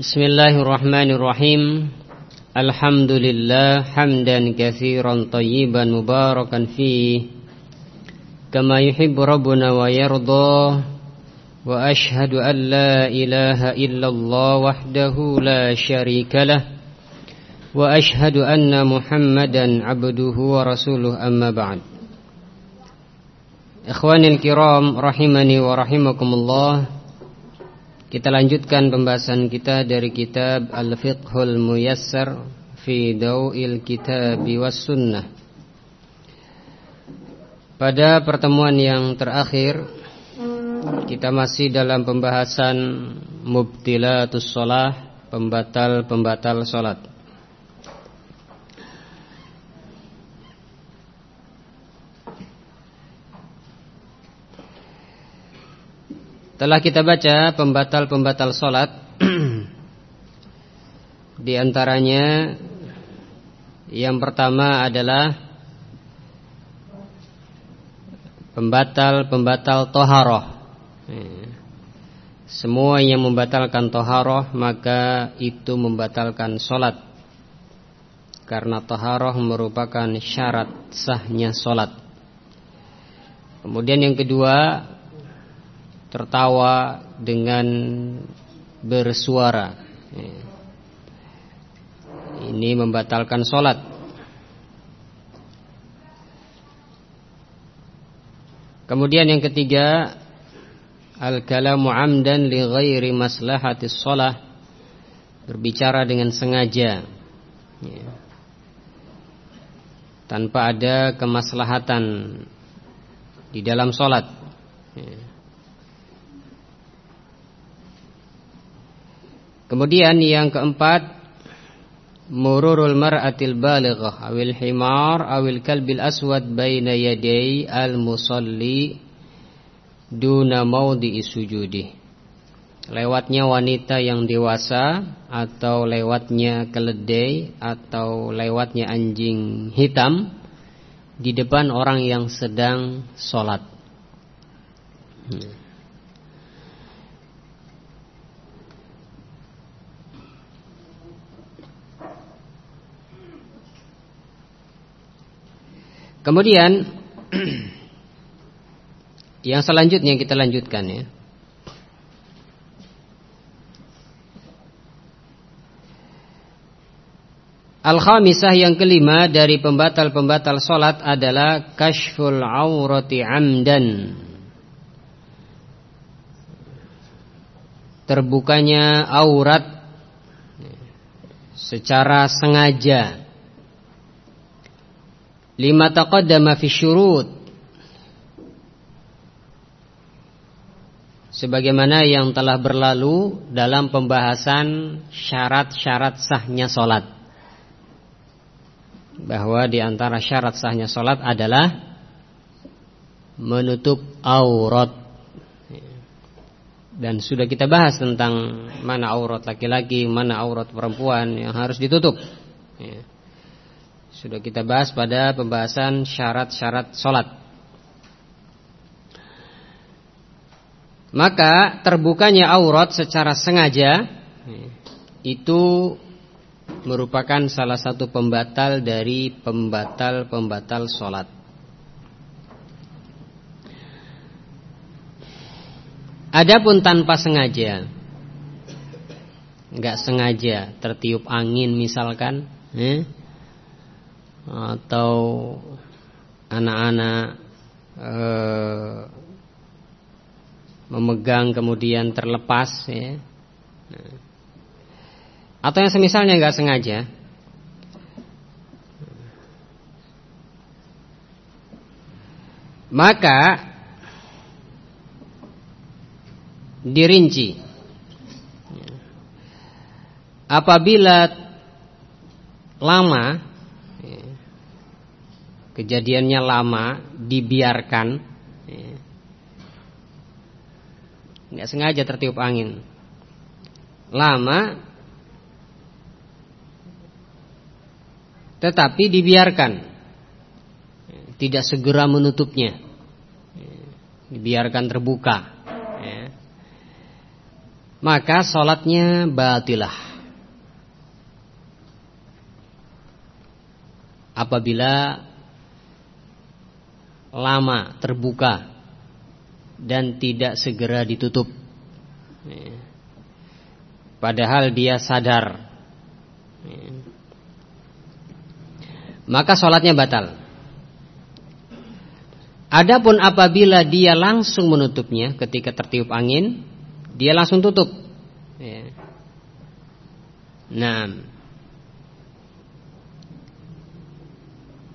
Bismillahirrahmanirrahim. Alhamdulillah Hamdan kathiran tayyiban Mubarakan fi Kama yuhibu Rabbuna Wa yardha Wa ashadu an la Illallah wahdahu La sharika Wa ashadu anna muhammadan Abduhu wa rasuluh amma ba'd. Ikhwanil kiram Rahimani wa rahimakumullah. Alhamdulillah kita lanjutkan pembahasan kita dari kitab Al-Fiqhul Muyassar fi Daw'il Kitab was Sunnah. Pada pertemuan yang terakhir kita masih dalam pembahasan mubtilatus shalah, pembatal-pembatal salat. Telah kita baca pembatal-pembatal solat Di antaranya Yang pertama adalah Pembatal-pembatal toharoh. Semua yang membatalkan toharoh Maka itu membatalkan solat Karena toharoh merupakan syarat sahnya solat Kemudian yang kedua tertawa dengan bersuara. Ini membatalkan sholat. Kemudian yang ketiga, al-kalamu amdan li ghairi maslahatis sholat. Berbicara dengan sengaja. Tanpa ada kemaslahatan di dalam sholat. Kemudian yang keempat mururul mar'atil balighah awil himar awil kalbil aswad baina yaday al musalli duna maudhi'i sujudi. Lewatnya wanita yang dewasa atau lewatnya keledai atau lewatnya anjing hitam di depan orang yang sedang sholat. Hmm. Kemudian yang selanjutnya kita lanjutkan ya. Al-khamisah yang kelima dari pembatal-pembatal solat adalah kashful aurati amdan. Terbukanya aurat secara sengaja lima taqaddama fi syurut sebagaimana yang telah berlalu dalam pembahasan syarat-syarat sahnya solat bahwa di antara syarat sahnya solat adalah menutup aurat dan sudah kita bahas tentang mana aurat laki-laki, mana aurat perempuan yang harus ditutup. Ya. Sudah kita bahas pada pembahasan syarat-syarat sholat Maka terbukanya aurat secara sengaja Itu merupakan salah satu pembatal dari pembatal-pembatal sholat Adapun tanpa sengaja Enggak sengaja tertiup angin misalkan eh? Atau anak-anak eh, memegang kemudian terlepas ya. atau yang semisalnya nggak sengaja. Maka dirinci. Apabila lama kejadiannya lama dibiarkan ya. nggak sengaja tertiup angin lama tetapi dibiarkan tidak segera menutupnya. Dibiarkan terbuka. Ya. Tidak segera menutupnya. Dibiarkan terbuka maka sholatnya batilah. Apabila lama terbuka dan tidak segera ditutup. Padahal dia sadar. Maka sholatnya batal. Adapun apabila dia langsung menutupnya ketika tertiup angin, dia langsung tutup. Nah,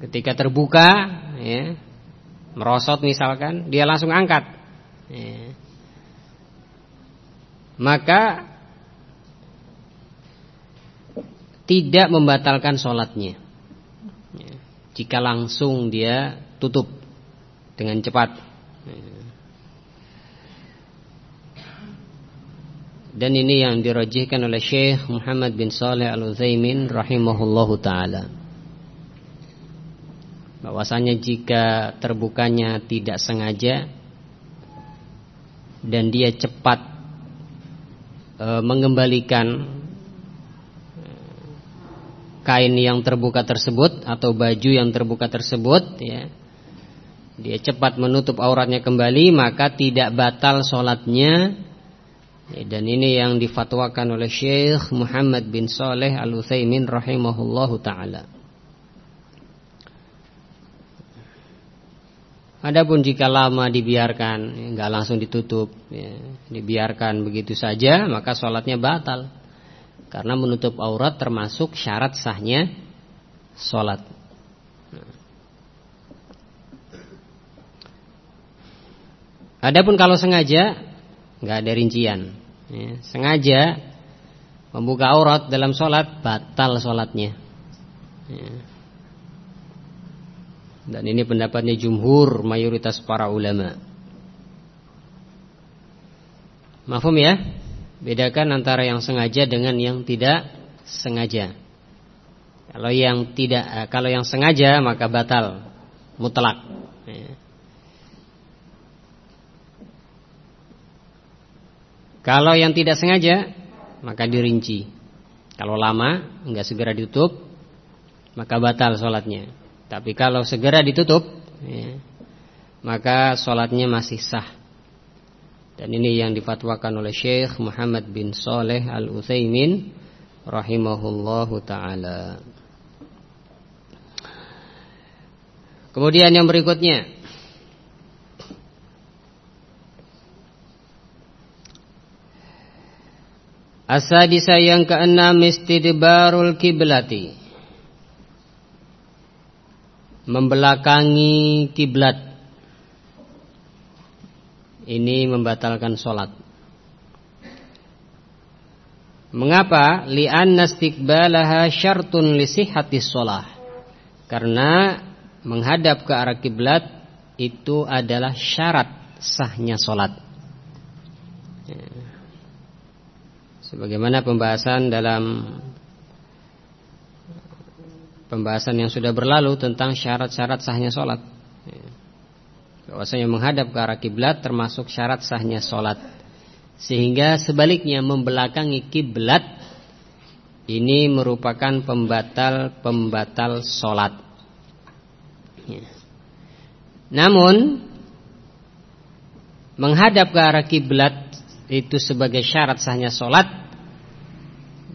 ketika terbuka, ya, merosot misalkan, dia langsung angkat. Ya. Maka tidak membatalkan sholatnya. Ya. Jika langsung dia tutup dengan cepat. Dan ini yang dirajihkan oleh Syekh Muhammad bin Saleh Al-Utsaimin rahimahullahu taala. Bahwasanya jika terbukanya tidak sengaja dan dia cepat e, mengembalikan e, kain yang terbuka tersebut atau baju yang terbuka tersebut ya dia cepat menutup auratnya kembali maka tidak batal sholatnya ya, dan ini yang difatwakan oleh Syekh Muhammad bin Saleh Al Utsaimin rahimahullahu taala. Adapun jika lama dibiarkan, nggak langsung ditutup, ya, dibiarkan begitu saja, maka sholatnya batal. Karena menutup aurat termasuk syarat sahnya sholat. Adapun kalau sengaja nggak ada rincian. Ya, sengaja membuka aurat dalam sholat batal sholatnya. Ya. Dan ini pendapatnya jumhur mayoritas para ulama. Mahfum ya? Bedakan antara yang sengaja dengan yang tidak sengaja. Kalau yang tidak, eh, kalau yang sengaja maka batal mutlak. Ya. Kalau yang tidak sengaja maka dirinci. Kalau lama enggak segera ditutup maka batal sholatnya. Tapi kalau segera ditutup ya, maka sholatnya masih sah. Dan ini yang difatwakan oleh Syekh Muhammad bin Saleh Al Utsaimin rahimahullahu taala. Kemudian yang berikutnya Asadisa yang keenam istidbarul kiblati Membelakangi kiblat. Ini membatalkan sholat. Mengapa? Li'anna istiqbalaha syartun lisihati sholah. Karena menghadap ke arah kiblat Itu adalah syarat sahnya sholat. Sebagaimana pembahasan dalam pembahasan yang sudah berlalu tentang syarat-syarat sahnya sholat. Bahwasanya menghadap ke arah kiblat termasuk syarat sahnya sholat. Sehingga sebaliknya membelakangi kiblat ini merupakan pembatal-pembatal sholat. Ya. Namun menghadap ke arah kiblat itu sebagai syarat sahnya sholat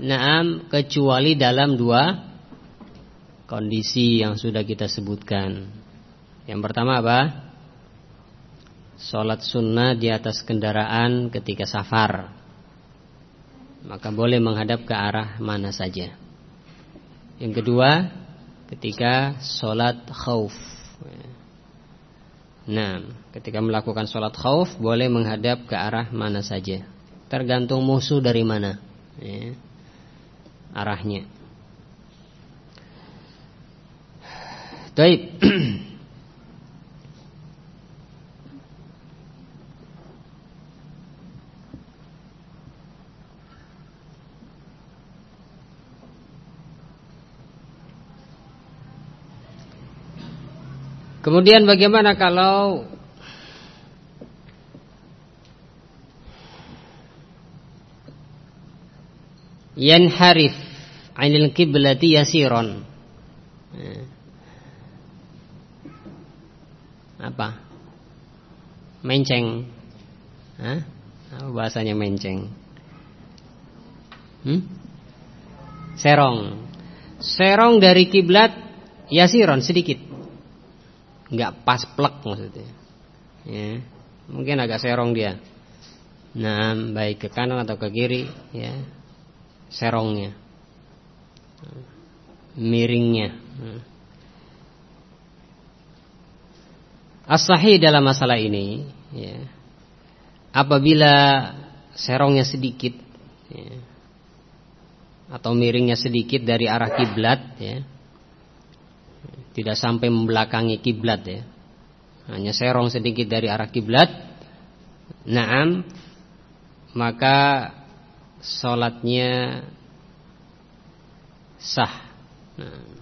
Naam kecuali dalam dua kondisi yang sudah kita sebutkan Yang pertama apa? Sholat sunnah di atas kendaraan ketika safar Maka boleh menghadap ke arah mana saja Yang kedua Ketika sholat khauf Nah, ketika melakukan sholat khauf boleh menghadap ke arah mana saja. Tergantung musuh dari mana ya, arahnya. Baik. Kemudian bagaimana kalau yanharif 'anil qiblati yasiron. Apa? Menceng. Hah? Apa bahasanya menceng? Hmm? Serong. Serong dari kiblat yasiron sedikit. Enggak pas plek maksudnya. Ya. Mungkin agak serong dia. Nah, baik ke kanan atau ke kiri, ya. Serongnya. Miringnya. As-sahih dalam masalah ini, ya. Apabila serongnya sedikit, ya, atau miringnya sedikit dari arah kiblat, ya, tidak sampai membelakangi kiblat, ya, hanya serong sedikit dari arah kiblat, naam, maka sholatnya sah. Nah.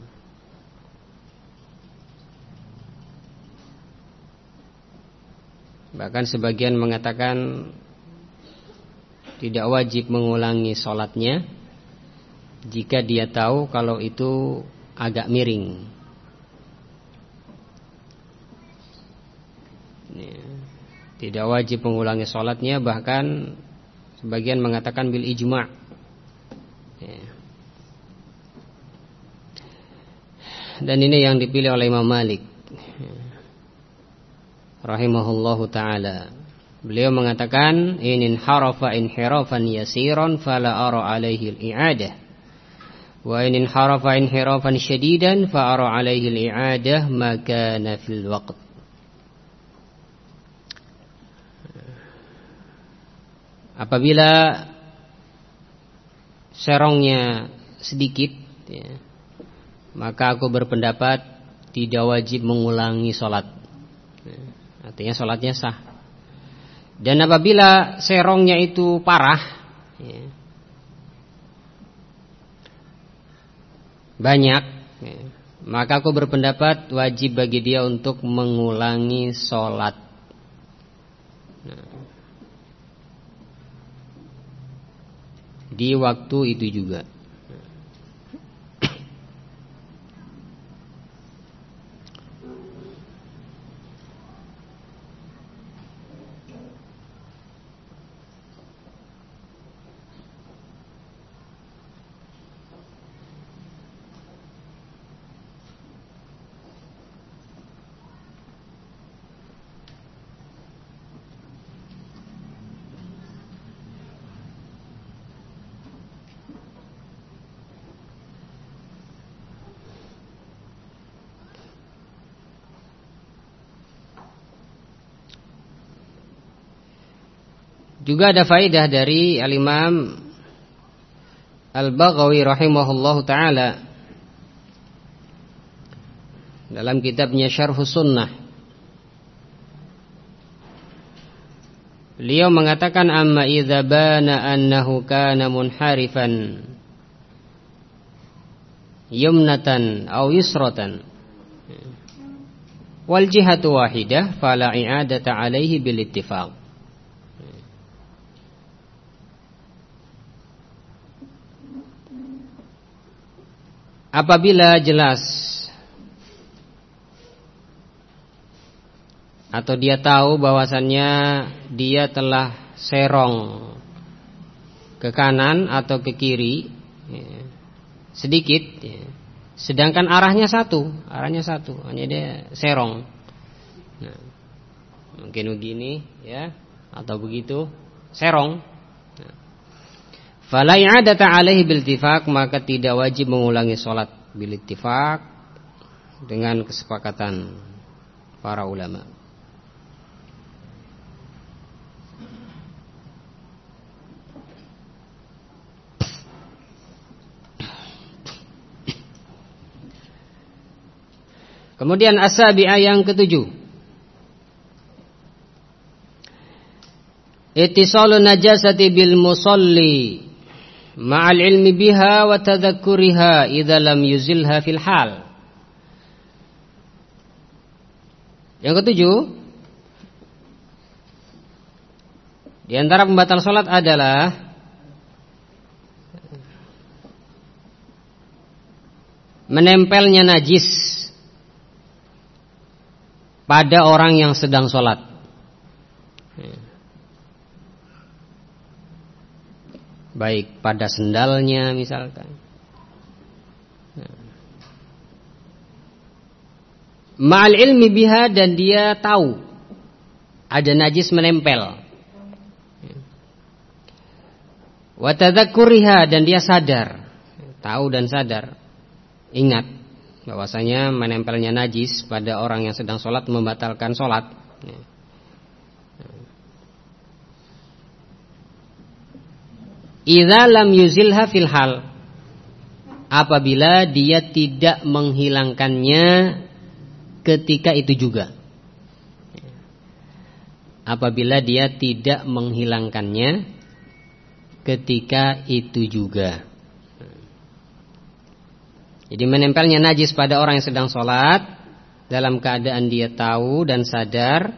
Bahkan sebagian mengatakan tidak wajib mengulangi sholatnya jika dia tahu kalau itu agak miring. Ya. Tidak wajib mengulangi sholatnya bahkan Sebagian mengatakan bil ijma' ya. Dan ini yang dipilih oleh Imam Malik. Rahimahullahu ta'ala. Beliau mengatakan Inin harafa inhirafan yasiran Fala ara alaihi al-i'adah. Wa inin harafa inhirafan syadidan Fa ara alaihi al-i'adah Maka nafil waqt. Apabila serongnya sedikit ya, Maka aku berpendapat Tidak wajib mengulangi sholat ya, Artinya sholatnya sah. Dan apabila serongnya itu parah ya, Banyak ya, Maka aku berpendapat wajib bagi dia untuk mengulangi sholat. Nah. Di waktu itu juga. Juga ada faidah dari Al-Imam Al-Baghawi rahimahullahu taala dalam kitabnya Syarh Sunnah. Beliau mengatakan amma idza bana annahu kana munharifan yumnatan aw yusratan wal jihatu wahidah fala i'adata alaihi bil ittifaq apabila jelas atau dia tahu bahwasannya dia telah serong ke kanan atau ke kiri ya, sedikit ya. sedangkan arahnya satu arahnya satu hanya dia serong nah, mungkin begini ya atau begitu serong Fala i'adata alaihi bil maka tidak wajib mengulangi sholat bil dengan kesepakatan para ulama. Kemudian asabi'ah yang ketujuh. Ittisalun najasati bil musalli ma'al ilmi biha wa tadhakkuriha idza lam yuzilha fil hal. Yang ketujuh, di antara pembatal salat adalah menempelnya najis pada orang yang sedang sholat. Baik pada sendalnya misalkan. Ma'al ilmi biha dan dia tahu ada najis menempel. Watadzakuriha dan dia sadar, tahu dan sadar, ingat bahwasanya menempelnya najis pada orang yang sedang sholat membatalkan sholat. Idza lam yuzilha fil hal apabila dia tidak menghilangkannya ketika itu juga. Apabila dia tidak menghilangkannya ketika itu juga. Jadi menempelnya najis pada orang yang sedang sholat dalam keadaan dia tahu dan sadar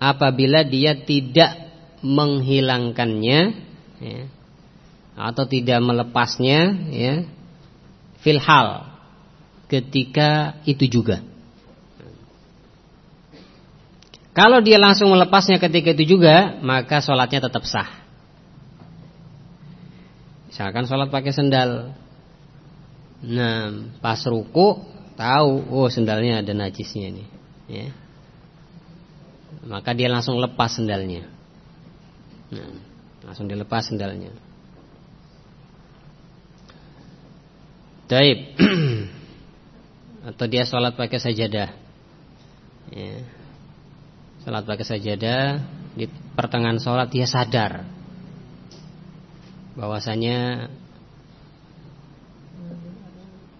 apabila dia tidak menghilangkannya ya, atau tidak melepasnya ya, filhal ketika itu juga. Kalau dia langsung melepasnya ketika itu juga, maka sholatnya tetap sah. Misalkan sholat pakai sendal. Nah, pas ruku tahu, oh sendalnya ada najisnya nih. Ya. Maka dia langsung lepas sendalnya. Nah, langsung dilepas sendalnya. Taib. Atau dia sholat pakai sajadah. Ya. Salat pakai sajadah Di pertengahan sholat dia sadar. Bahwasanya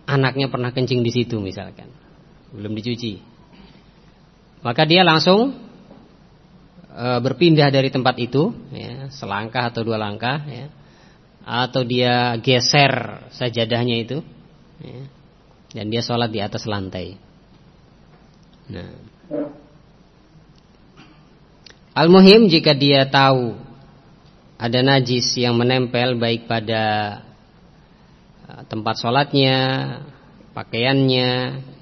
Anaknya pernah kencing di situ misalkan. Belum dicuci. Maka dia langsung e, Berpindah dari tempat itu ya, Selangkah atau dua langkah ya, Atau dia geser sajadahnya itu ya, Dan dia sholat di atas lantai Nah Al-muhim jika dia tahu ada najis yang menempel baik pada uh, tempat sholatnya, pakaiannya,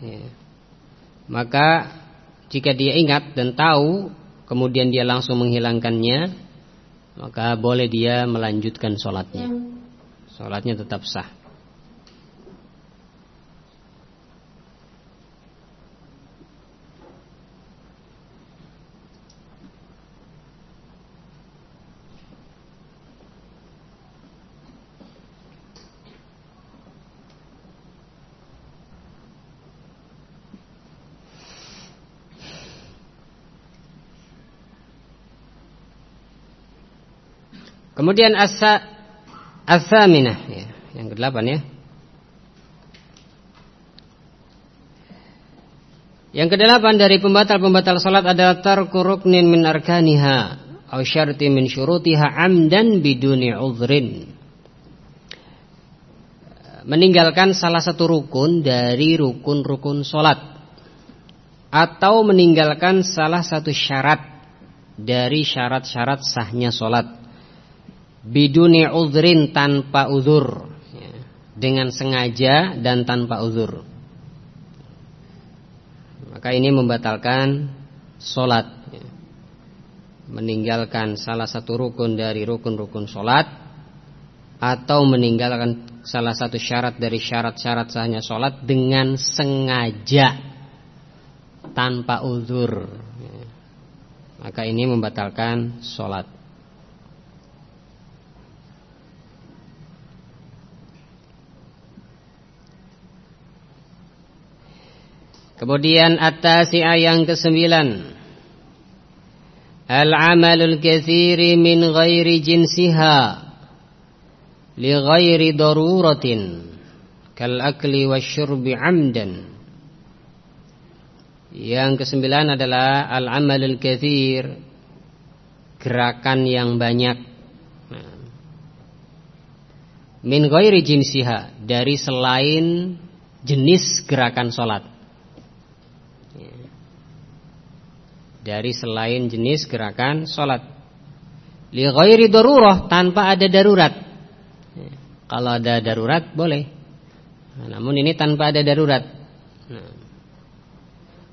ya. maka jika dia ingat dan tahu, kemudian dia langsung menghilangkannya, maka boleh dia melanjutkan sholatnya. Sholatnya tetap sah. Kemudian asa asaminah ya, yang kedelapan ya. Yang kedelapan dari pembatal-pembatal salat adalah tarku ruknin min arkaniha atau syarti min syurutiha amdan biduni uzrin. Meninggalkan salah satu rukun dari rukun-rukun salat atau meninggalkan salah satu syarat dari syarat-syarat sahnya salat biduni uzrin tanpa uzur. Ya, dengan sengaja dan tanpa uzur. Maka ini membatalkan solat. Ya. meninggalkan salah satu rukun dari rukun-rukun solat. Atau meninggalkan salah satu syarat dari syarat-syarat sahnya solat dengan sengaja. Tanpa uzur. Ya. maka ini membatalkan solat Kemudian at-tasi'ah yang kesembilan. Al-amalul kathiri min ghairi jinsiha Li ghairi daruratin Kal akli wa syurbi amdan. Yang kesembilan adalah Al-amalul kathir Gerakan yang banyak. Min ghairi jinsiha Dari selain jenis gerakan sholat dari selain jenis gerakan sholat. Li ghairi darurah tanpa ada darurat. Kalau ada darurat boleh. namun ini tanpa ada darurat. Nah.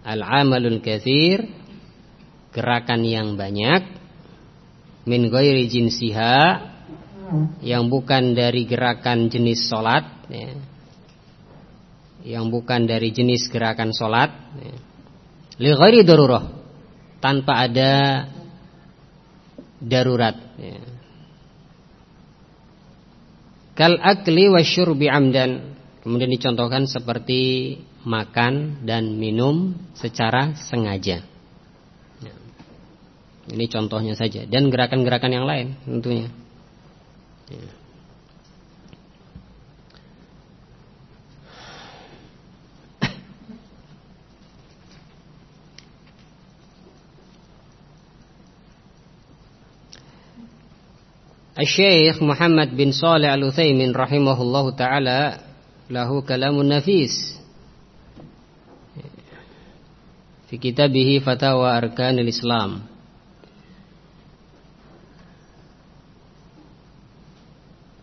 Al-amalul kathir gerakan yang banyak min ghairi jinsiha yang bukan dari gerakan jenis solat ya. yang bukan dari jenis gerakan solat ya. li darurah tanpa ada darurat ya. kal akli wasyurbi amdan kemudian dicontohkan seperti makan dan minum secara sengaja. Ya. Ini contohnya saja dan gerakan-gerakan yang lain tentunya. Ya. Syekh Muhammad bin Saleh Al-Utsaimin rahimahullahu taala lahu kalamun nafis fi kitabihi Fatawa Arkanil Islam.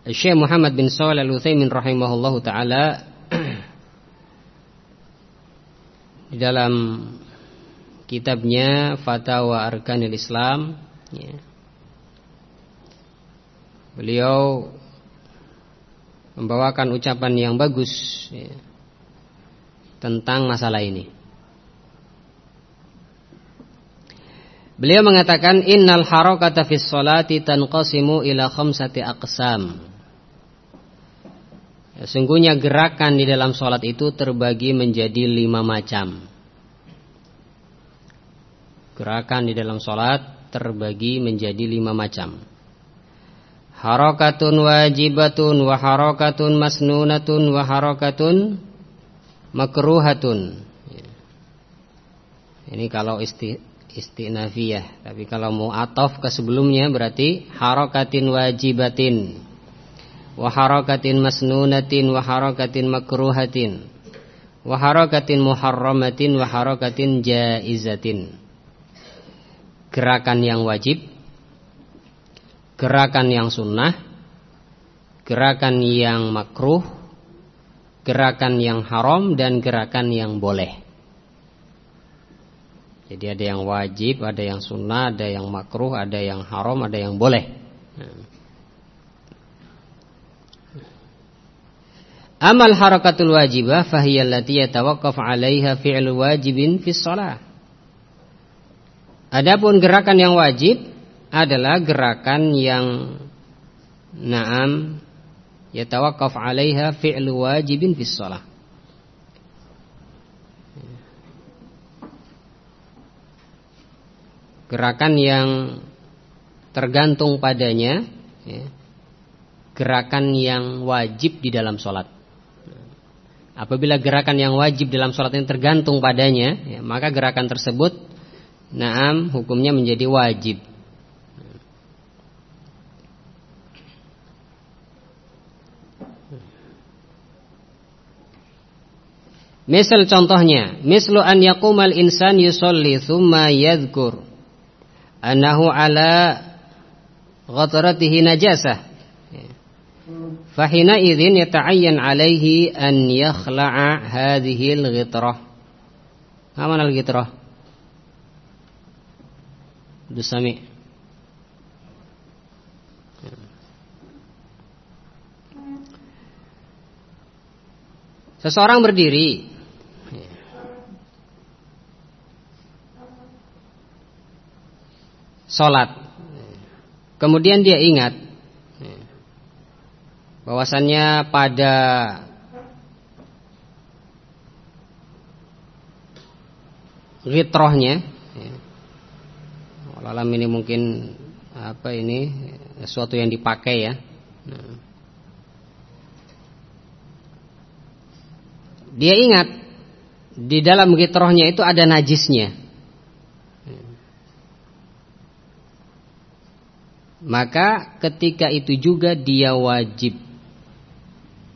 Syekh Muhammad bin Shalih Al-Utsaimin rahimahullahu taala di dalam kitabnya Fatawa Arkanil Islam ya. Beliau membawakan ucapan yang bagus ya, tentang masalah ini. Beliau mengatakan innal harakata fis salati tanqasimu ila khamsati aqsam. Ya, sungguhnya gerakan di dalam solat itu terbagi menjadi lima macam. Gerakan di dalam solat terbagi menjadi lima macam. Harakatun wajibatun wa harakatun masnunatun wa harakatun makruhatun. Ini kalau isti istinafiyah. Tapi kalau mau atof ke sebelumnya berarti harokatin wajibatin. Wa harokatin masnunatin wa harokatin makruhatin. Wa harokatin muharramatin wa harokatin jaizatin. Gerakan yang wajib. Gerakan yang sunnah. Gerakan yang makruh. Gerakan yang haram dan gerakan yang boleh. Jadi ada yang wajib, ada yang sunnah, ada yang makruh, ada yang haram, ada yang boleh. Amal harakatul wajibah fahiyya allati yatawaqqaf 'alaiha fi'lu wajibin fi shalah. Adapun gerakan yang wajib adalah gerakan yang na'am yatawaqqaf 'alaiha fi'lu wajibin fi shalah. gerakan yang tergantung padanya ya, gerakan yang wajib di dalam sholat. Apabila gerakan yang wajib dalam sholat ini tergantung padanya ya, maka gerakan tersebut naam hukumnya menjadi wajib Misal contohnya, mislu an yaqumal insan yusolli thumma yadhkur annahu ala ghataratihi najasah. Fahina idzin yata'ayyan alaihi an yakhla'a hadhihi al-ghitrah Aman al-ghitrah? Dusami Seseorang berdiri sholat. Kemudian dia ingat bahwasannya pada ritrohnya Alam ini mungkin apa ini sesuatu yang dipakai ya. Dia ingat di dalam gitrohnya itu ada najisnya. Maka ketika itu juga dia wajib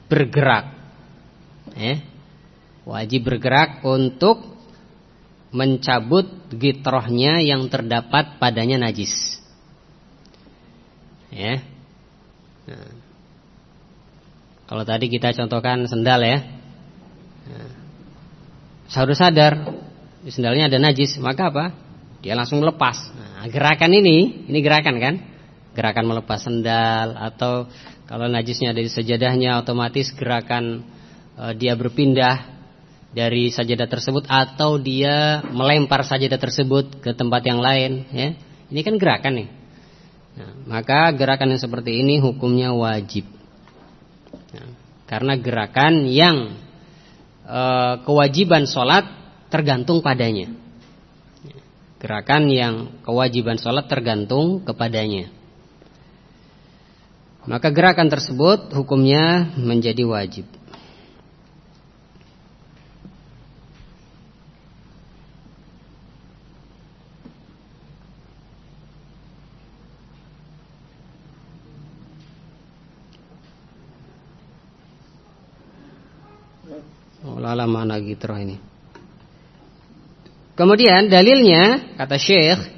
bergerak eh, Wajib bergerak untuk mencabut gitrohnya yang terdapat padanya najis ya. Nah. Kalau tadi kita contohkan sendal ya Harus sadar sendalnya ada najis, maka apa? Dia langsung lepas. Nah, gerakan ini, ini gerakan kan? Gerakan melepas sendal atau kalau najisnya ada di sajadahnya otomatis gerakan e, dia berpindah dari sajadah tersebut atau dia melempar sajadah tersebut ke tempat yang lain ya. Ini kan gerakan nih. Nah, maka gerakan yang seperti ini hukumnya wajib. Nah, karena gerakan yang e, kewajiban sholat tergantung padanya. Gerakan yang kewajiban sholat tergantung kepadanya. Maka gerakan tersebut hukumnya menjadi wajib. Oh, lala mana gitu ini. Kemudian dalilnya kata Syekh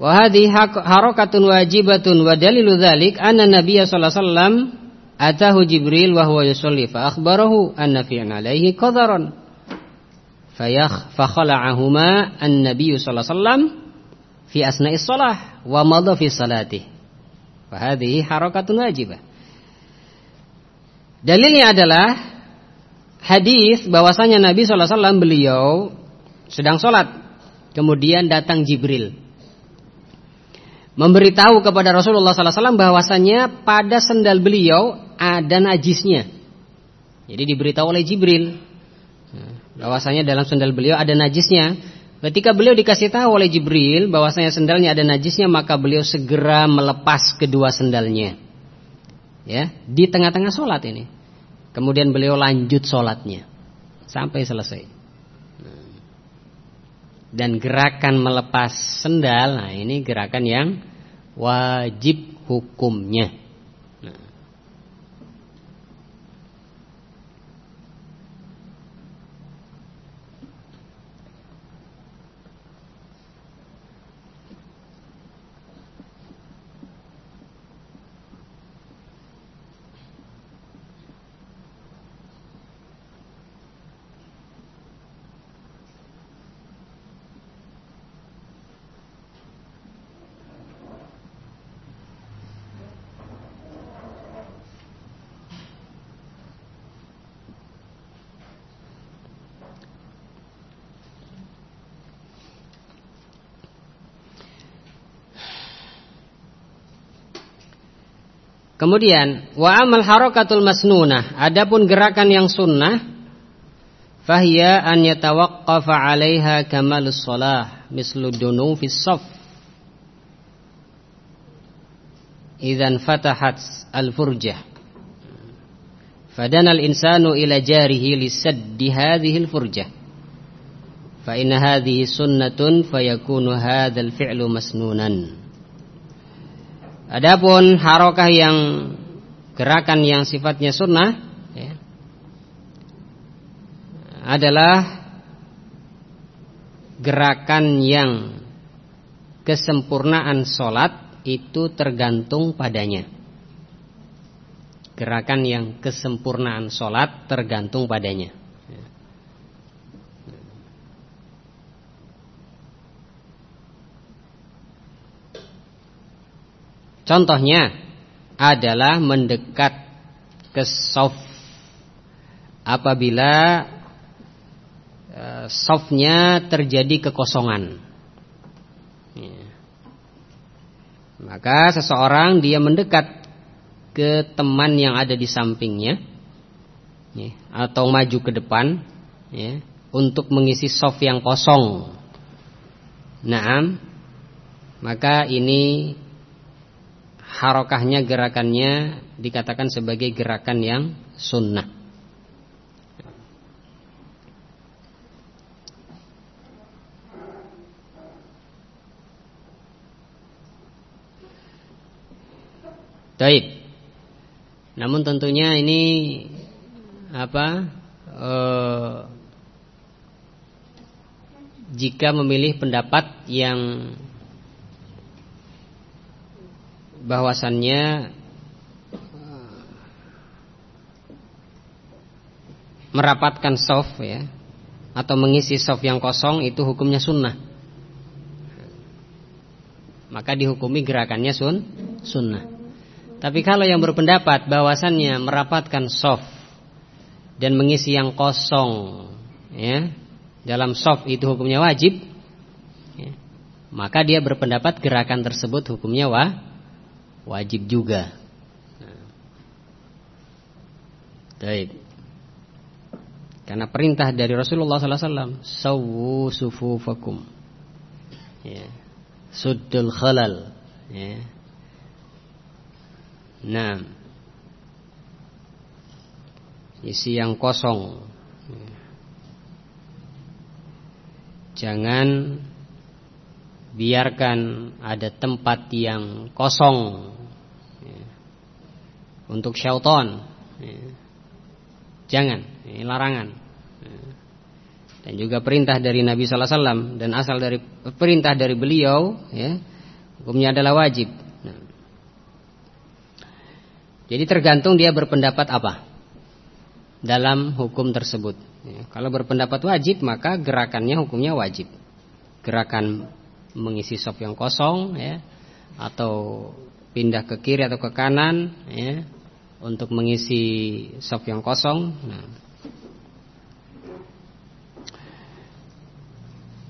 wa hadhi harakatun wajibatun wa dalilu dzalik anna Nabiy sallallahu alaihi wasallam atahu Jibril wa huwa yusalli fa akhbarahu anna fi alaihi qadaran fayakh fa khala'ahuma an-nabiy sallallahu alaihi wasallam fi asna'is shalah wa madha fi salatihi fa hadhihi harakatun wajibah Dalilnya adalah hadis bahwasanya Nabi sallallahu alaihi wasallam beliau sedang sholat. Kemudian datang Jibril. Memberitahu kepada Rasulullah SAW bahwasannya pada sendal beliau ada najisnya. Jadi diberitahu oleh Jibril. Bahwasanya dalam sendal beliau ada najisnya. Ketika beliau dikasih tahu oleh Jibril bahwasanya sendalnya ada najisnya, maka beliau segera melepas kedua sendalnya. Ya, di tengah-tengah sholat ini. Kemudian beliau lanjut sholatnya sampai selesai dan gerakan melepas sendal nah ini gerakan yang wajib hukumnya Kemudian wa amal harakatul masnunah, adapun gerakan yang sunnah fahiya an yatawaqqafa 'alaiha kamalus shalah mislu dunufis shaf. Idzan fatahat al-furjah. Fadana al-insanu ila jarihi lisaddi hadhihi al-furjah. Fa inna hadhihi sunnatun fayakunu hadzal fi'lu masnunan. Adapun harokah yang gerakan yang sifatnya sunnah ya, adalah gerakan yang kesempurnaan solat itu tergantung padanya. Gerakan yang kesempurnaan solat tergantung padanya. Contohnya adalah mendekat ke soft apabila e, softnya terjadi kekosongan. Ya. Maka seseorang dia mendekat ke teman yang ada di sampingnya ya, atau maju ke depan ya, untuk mengisi soft yang kosong. Naam, maka ini harokahnya gerakannya dikatakan sebagai gerakan yang sunnah. Baik. Namun tentunya ini apa? E, jika memilih pendapat yang bahwasannya merapatkan soft ya atau mengisi soft yang kosong itu hukumnya sunnah. Maka dihukumi gerakannya sun sunnah. Tapi kalau yang berpendapat bahwasannya merapatkan soft dan mengisi yang kosong, ya, dalam soft itu hukumnya wajib, ya, maka dia berpendapat gerakan tersebut hukumnya wa, wajib juga. Baik. Karena perintah dari Rasulullah sallallahu alaihi wasallam, "Sawwu sufufakum." Ya. Suddul khalal, ya. Nah. Isi yang kosong. Jangan biarkan ada tempat yang kosong. Untuk syaitan. Ya. Jangan, ini larangan. Dan juga perintah dari Nabi sallallahu alaihi wasallam dan asal dari perintah dari beliau ya, hukumnya adalah wajib. Nah. Jadi tergantung dia berpendapat apa dalam hukum tersebut. Ya, kalau berpendapat wajib maka gerakannya hukumnya wajib. Gerakan mengisi sop yang kosong ya atau pindah ke kiri atau ke kanan ya untuk mengisi sop yang kosong. Nah.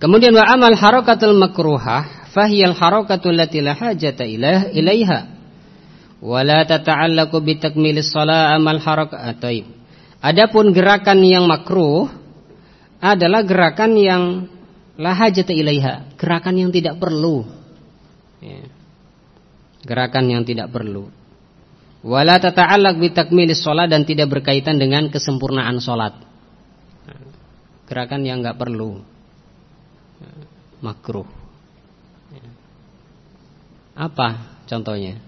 Kemudian wa amal harakatul makruhah fahiyal harakatul lati la hajata ilah ilaiha wa la tata'allaqu bi takmilis shalah amal harakat. Ah, Adapun gerakan yang makruh adalah gerakan yang la hajata ilaiha, gerakan yang tidak perlu. Ya. Gerakan yang tidak perlu wala tata'allaq bi takmilis shalah dan tidak berkaitan dengan kesempurnaan salat. Gerakan yang enggak perlu. Makruh. Apa contohnya?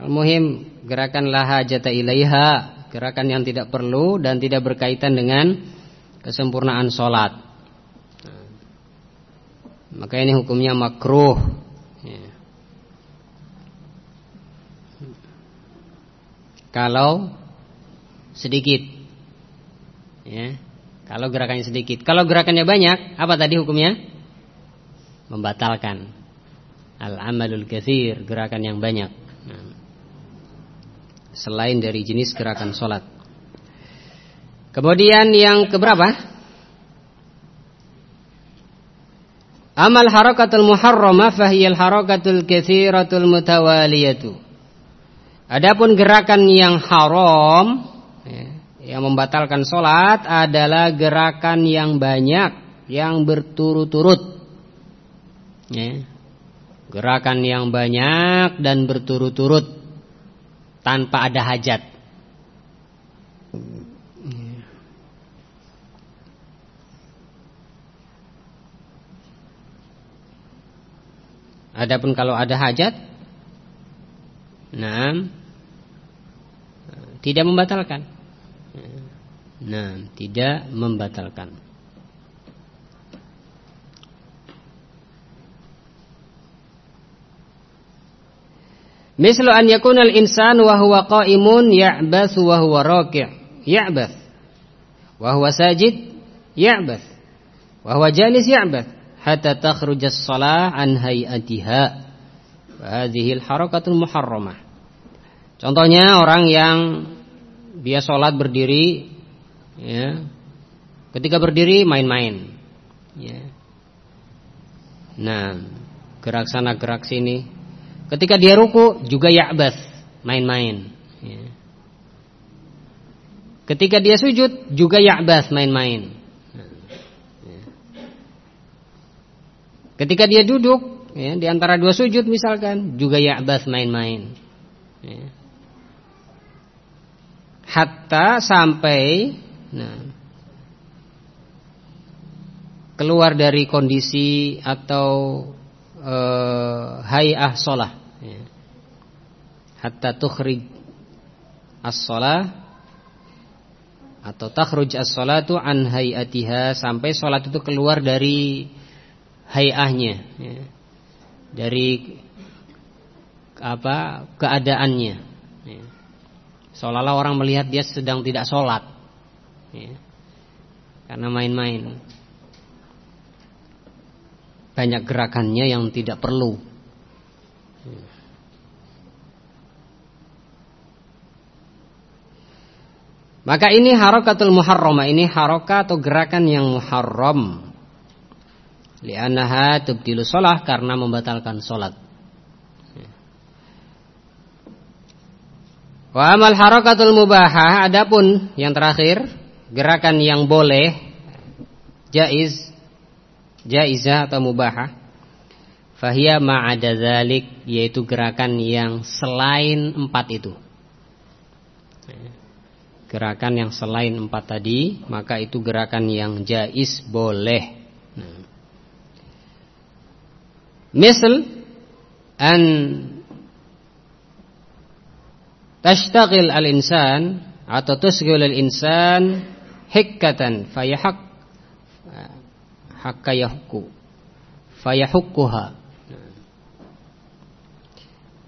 Al-muhim gerakan la hajata ilaiha, gerakan yang tidak perlu dan tidak berkaitan dengan kesempurnaan salat. Maka ini hukumnya makruh ya. Kalau sedikit ya. Kalau gerakannya sedikit Kalau gerakannya banyak Apa tadi hukumnya? Membatalkan Al-amalul kathir Gerakan yang banyak nah. Selain dari jenis gerakan sholat Kemudian yang keberapa? Amal harakatul muharramah fahiyal harakatul katsiratul mutawaliyatu. Adapun gerakan yang haram ya, yang membatalkan solat adalah gerakan yang banyak yang berturut-turut. Ya. Gerakan yang banyak dan berturut-turut tanpa ada hajat. Adapun kalau ada hajat Nah Tidak membatalkan. Nah Tidak membatalkan. Mislu an yakunal insan wa huwa qa'imun ya'bath wa huwa raki' ya'bath. Wa huwa sajid ya'bath. Wa huwa jalis ya'bath hatta takhrujas shalah an hayatiha. Hadhihi harakatul muharramah. Contohnya orang yang dia sholat berdiri ya. Ketika berdiri main-main. Ya. Nah, gerak sana gerak sini. Ketika dia ruku juga ya'bas, main-main. Ya. Ketika dia sujud juga ya'bas, main-main. Ketika dia duduk ya, di antara dua sujud misalkan juga ya'bas main-main. Ya. Hatta sampai nah, keluar dari kondisi atau uh, hayah sholah. Ya. Hatta tukhrij as-sholah atau takhruj as-sholatu an hayatiha sampai sholat itu keluar dari hayahnya ya. dari apa keadaannya ya. Seolah-olah orang melihat dia sedang tidak sholat ya. Karena main-main Banyak gerakannya yang tidak perlu Maka ini harokatul muharramah Ini harokat atau gerakan yang muharram Li'anaha tubdilu sholat Karena membatalkan sholat. Wa amal harokatul mubahah Adapun yang terakhir Gerakan yang boleh Jaiz Jaizah atau mubahah Fahiyya ma'ada zalik Yaitu gerakan yang selain empat itu. Gerakan yang selain empat tadi maka itu gerakan yang jais boleh. Nah. Misal an tashtagil al-insan atau tusghil al-insan hikkatan fayahak hakka yahku fayahukkuha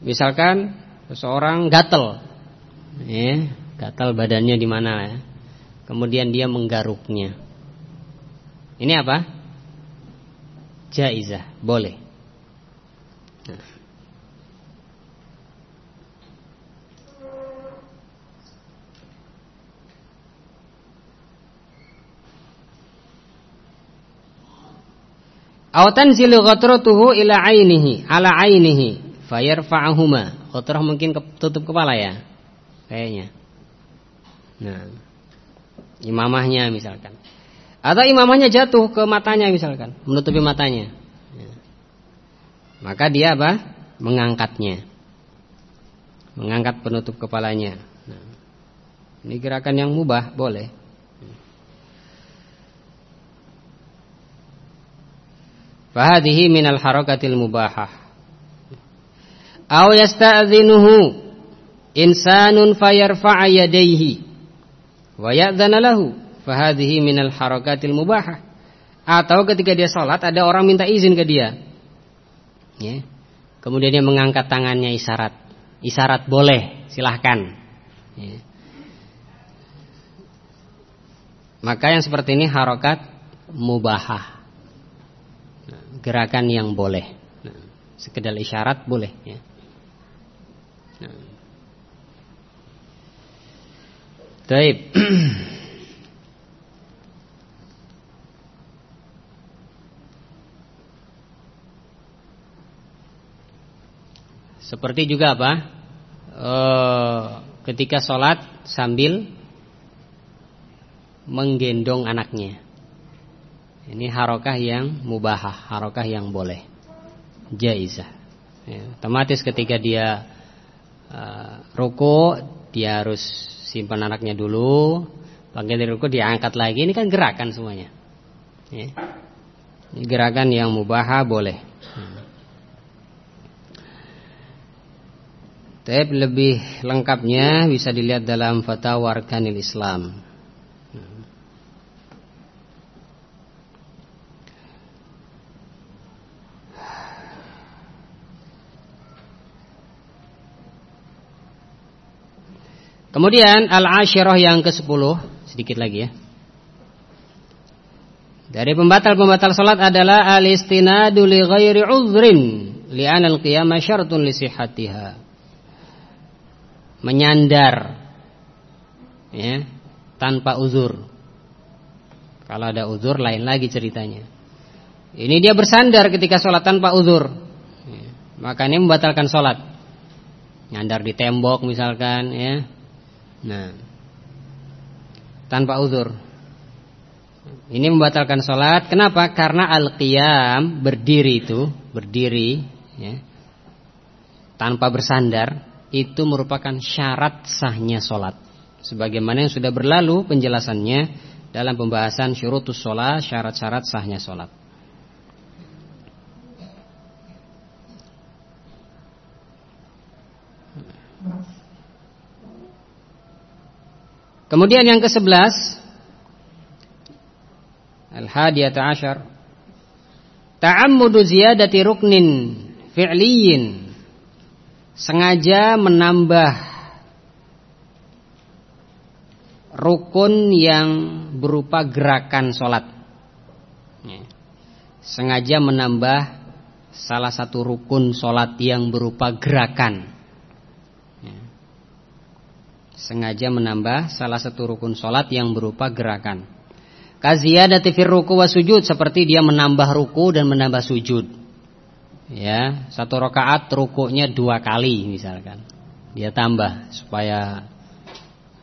misalkan seseorang gatel ya gatal badannya di mana ya. Kemudian dia menggaruknya. Ini apa? Jaizah, boleh. Nah. Aw tanzilu ghatratuhu ila ainihi ala ainihi fayarfa'uhuma. Ghatrah mungkin tutup kepala ya. Kayaknya. Nah, imamahnya misalkan. Atau imamahnya jatuh ke matanya misalkan, menutupi matanya. Ya. Maka dia apa? Mengangkatnya. Mengangkat penutup kepalanya. Nah, ini gerakan yang mubah, boleh. Fahadihi minal harakatil mubahah. Aw yasta'dzinuhu insanun fayarfa'a yadayhi wa ya'dzana lahu fahadhihi minal harakatil mubahah atau ketika dia sholat ada orang minta izin ke dia. Ya. Kemudian dia mengangkat tangannya isyarat. Isyarat boleh silahkan. Ya. maka yang seperti ini harokat mubahah gerakan yang boleh nah, sekedar isyarat boleh ya nah. Taib. Seperti juga apa? E, ketika sholat sambil menggendong anaknya. Ini harokah yang mubahah, harokah yang boleh, jaizah. Ya, otomatis ketika dia uh, ruku, dia harus simpan anaknya dulu, bangkit dari ruku diangkat lagi. Ini kan gerakan semuanya. Ya. Ini gerakan yang mubaha boleh. Tapi lebih lengkapnya bisa dilihat dalam Fatwa Arkanil Islam. Kemudian al-asyirah yang ke-10 sedikit lagi ya. Dari pembatal-pembatal salat adalah al-istinadu li ghairi uzrin li'an al-qiyamah syartun li sihhatiha. Menyandar ya, tanpa uzur. Kalau ada uzur lain lagi ceritanya. Ini dia bersandar ketika sholat tanpa uzur. Ya, maka ini membatalkan sholat. Nyandar di tembok misalkan ya Nah, tanpa uzur. Ini membatalkan sholat. Kenapa? Karena al-qiyam berdiri itu, berdiri, ya, tanpa bersandar, itu merupakan syarat sahnya sholat. Sebagaimana yang sudah berlalu penjelasannya dalam pembahasan syurutus sholat, syarat-syarat sahnya sholat. Kemudian yang ke-11 Al-hadiyata asyar Ta'ammudu ziyadati ruknin fi'liyin Sengaja menambah rukun yang berupa gerakan sholat. Sengaja menambah salah satu rukun sholat yang berupa gerakan. Sengaja menambah salah satu rukun sholat yang berupa gerakan. Kaziyadati fir ruku wa sujud seperti dia menambah ruku dan menambah sujud. Ya, satu rakaat rukunya dua kali misalkan. Dia tambah supaya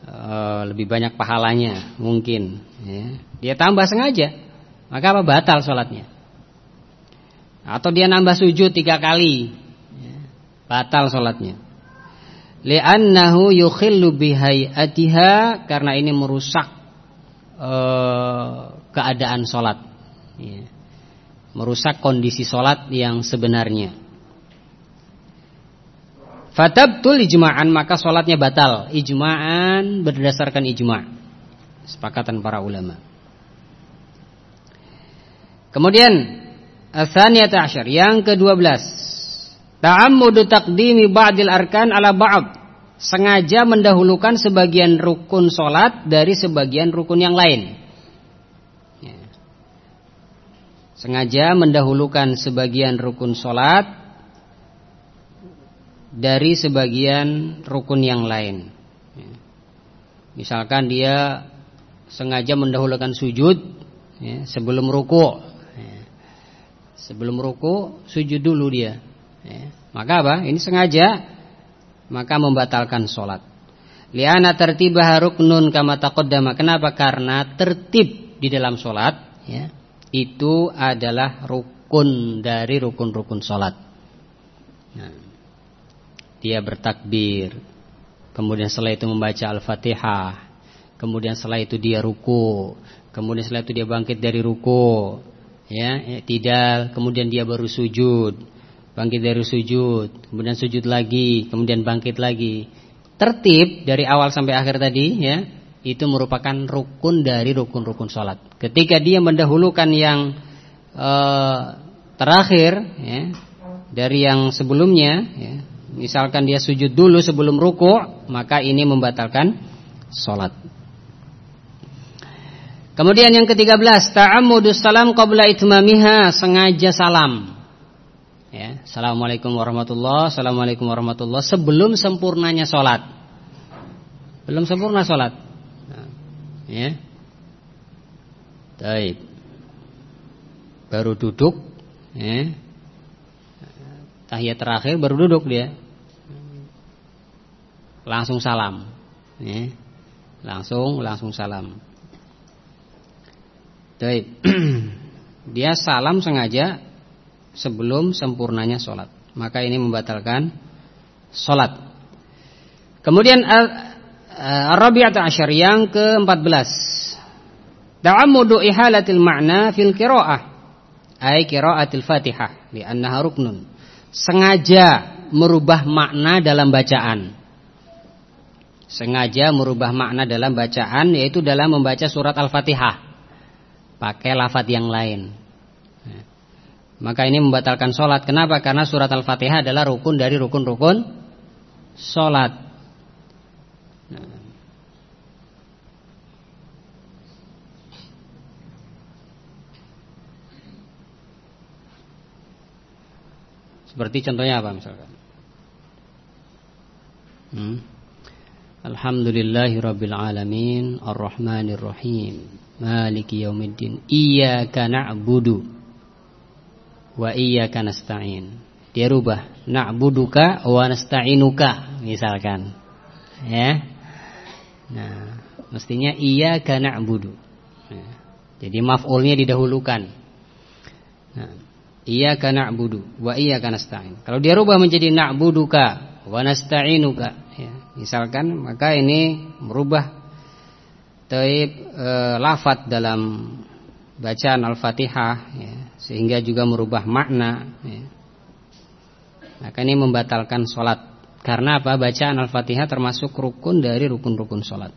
uh, lebih banyak pahalanya mungkin. Ya. Dia tambah sengaja, maka apa batal sholatnya. Atau dia nambah sujud tiga kali, ya. batal sholatnya. Li'annahu yukhillu bihayatiha karena ini merusak uh, keadaan sholat. Ya. Merusak kondisi sholat yang sebenarnya. Fatabtul ijma'an maka sholatnya batal. Ijma'an berdasarkan ijma' sepakatan para ulama. Kemudian Asaniyat asyar Yang ke-12 Ta'ammudu taqdimi ba'dil arkan ala ba'd Sengaja mendahulukan sebagian rukun solat Dari sebagian rukun yang lain ya. Sengaja mendahulukan sebagian rukun solat Dari sebagian rukun yang lain ya. Misalkan dia Sengaja mendahulukan sujud ya, Sebelum rukuk Sebelum ruku sujud dulu dia. Ya. Maka apa? Ini sengaja maka membatalkan sholat. Liana tertibah ruknun kama taqaddama. Kenapa? Karena tertib di dalam sholat ya, itu adalah rukun dari rukun-rukun sholat. Nah, dia bertakbir, kemudian setelah itu membaca al-fatihah, kemudian setelah itu dia ruku, kemudian setelah itu dia bangkit dari ruku, ya, tidak kemudian dia baru sujud bangkit dari sujud kemudian sujud lagi kemudian bangkit lagi. Tertib dari awal sampai akhir tadi ya itu merupakan rukun dari rukun-rukun sholat. Ketika dia mendahulukan yang uh, terakhir ya, dari yang sebelumnya ya, misalkan dia sujud dulu sebelum ruku maka ini membatalkan sholat. Kemudian yang ketiga belas, ta'ammudus salam qabla itmamiha, sengaja salam. Ya, Assalamualaikum warahmatullah, Assalamualaikum warahmatullah sebelum sempurnanya sholat. Belum sempurna sholat. Nah, ya. Baik. Baru duduk, ya. Tahiyat terakhir baru duduk dia. Langsung salam. Ya. Langsung langsung salam. Baik. Dia salam sengaja sebelum sempurnanya sholat. Maka ini membatalkan sholat. Kemudian Ar-Rabi'at Asyar yang ke-14. Ta'ammudu ihalatil ma'na fil qira'ah. Ay qira'atil Fatihah li'annaha ruknun. Sengaja merubah makna dalam bacaan. Sengaja merubah makna dalam bacaan yaitu dalam membaca surat Al-Fatihah pakai lafat yang lain. Maka ini membatalkan sholat. Kenapa? Karena surat Al-Fatihah adalah rukun dari rukun-rukun sholat. Seperti contohnya apa misalkan? Hmm. Alhamdulillahirrabbilalamin Ar-Rahmanirrahim Maliki yaumiddin Iyaka na'budu Wa iyaka nasta'in. Dia rubah Na'buduka wa nasta'inuka Misalkan. Ya. Nah Mestinya iyaka na'budu. Ya. Jadi maf'ulnya didahulukan. Nah Iyaka na'budu Wa iyaka nasta'in. Kalau dia rubah menjadi na'buduka Wa nasta'inuka ya. Misalkan Maka ini merubah taib e, lafat dalam bacaan Al-Fatihah ya, sehingga juga merubah makna ya. Maka ini membatalkan sholat Karena apa? Bacaan Al-Fatihah termasuk rukun dari rukun-rukun sholat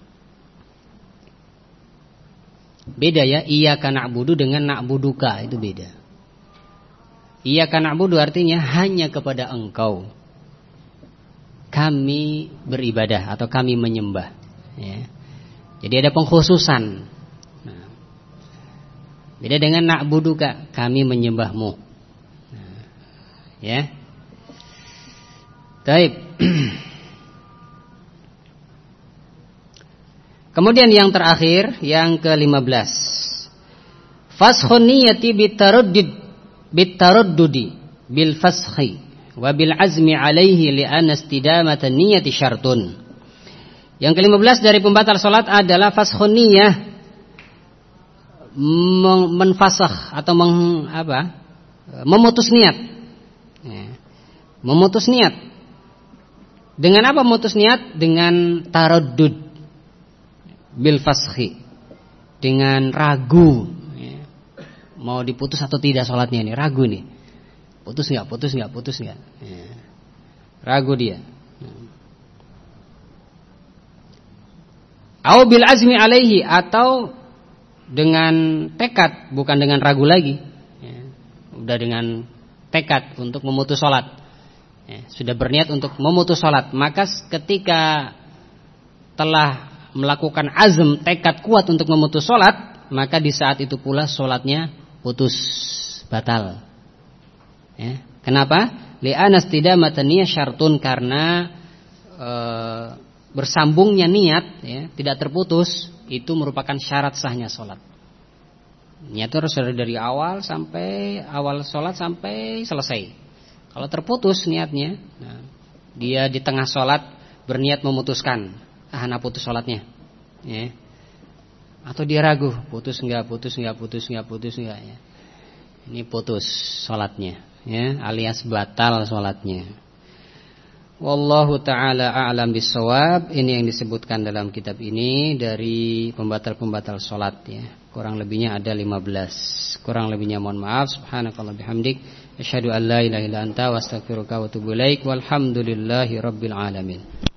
Beda ya Iya na'budu dengan na'buduka Itu beda Iya na'budu artinya hanya kepada engkau Kami beribadah Atau kami menyembah Ya Jadi ada pengkhususan. Beda dengan nak buduka, kami menyembahmu. Ya. Taib. Kemudian yang terakhir, yang ke-15. Fashun niyati bitaraddud bitaraddudi bil fashi wa bil azmi alaihi li anna istidamata niyati syartun. Yang ke-15 dari pembatal salat adalah fashun niyah menfasakh atau meng, apa? memutus niat. Ya. Memutus niat. Dengan apa memutus niat? Dengan taraddud bil fashi dengan ragu ya. mau diputus atau tidak sholatnya ini ragu nih putus nggak putus nggak putus nggak ya. ragu dia Au bil azmi alaihi atau dengan tekad bukan dengan ragu lagi ya. udah dengan tekad untuk memutus sholat ya. sudah berniat untuk memutus sholat maka ketika telah melakukan azm tekad kuat untuk memutus sholat maka di saat itu pula sholatnya putus batal ya. kenapa li'anas tidak matania syartun karena e, bersambungnya niat ya, tidak terputus itu merupakan syarat sahnya sholat. Niat itu harus dari awal sampai awal sholat sampai selesai. Kalau terputus niatnya nah, dia di tengah sholat berniat memutuskan ah anak putus sholatnya. Ya. atau dia ragu putus enggak putus enggak putus enggak putus enggak ya. Ini putus sholatnya ya alias batal sholatnya Wallahu taala a'lam bisawab ini yang disebutkan dalam kitab ini dari pembatal-pembatal sholat ya. Kurang lebihnya ada 15 kurang lebihnya mohon maaf. Subhanakallah bihamdik. Asyhadu an la ilaha illa anta wa astaghfiruka wa atubu ilaik. Walhamdulillahi rabbil alamin